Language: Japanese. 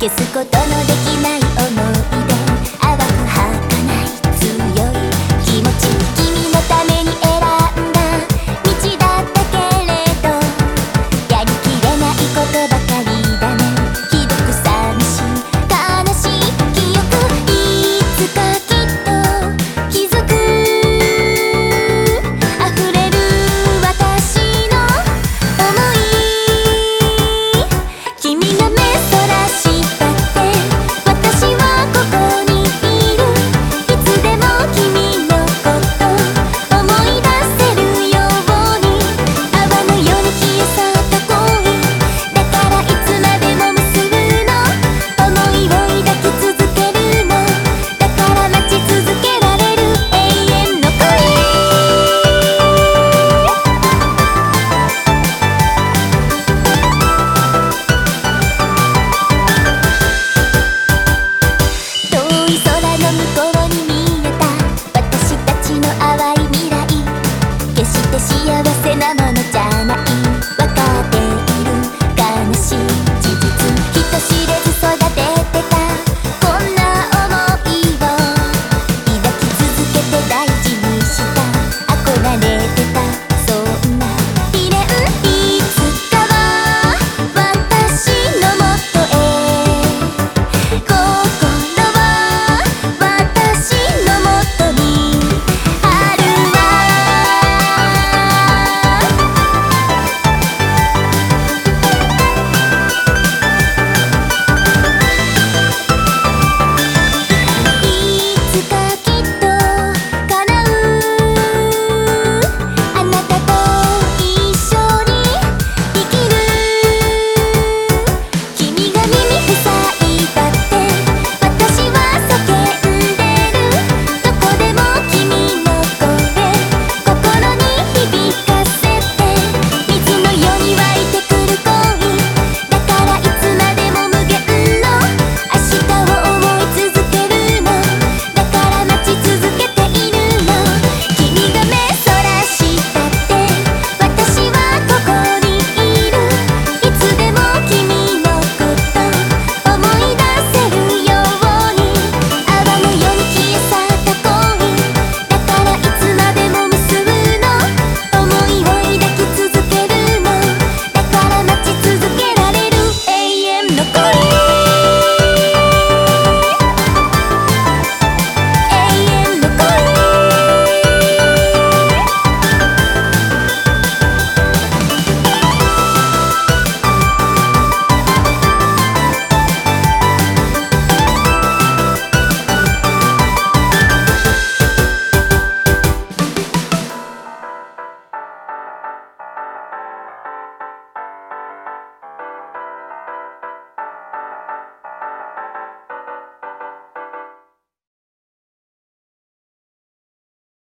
消すことのできない幸せなものじゃない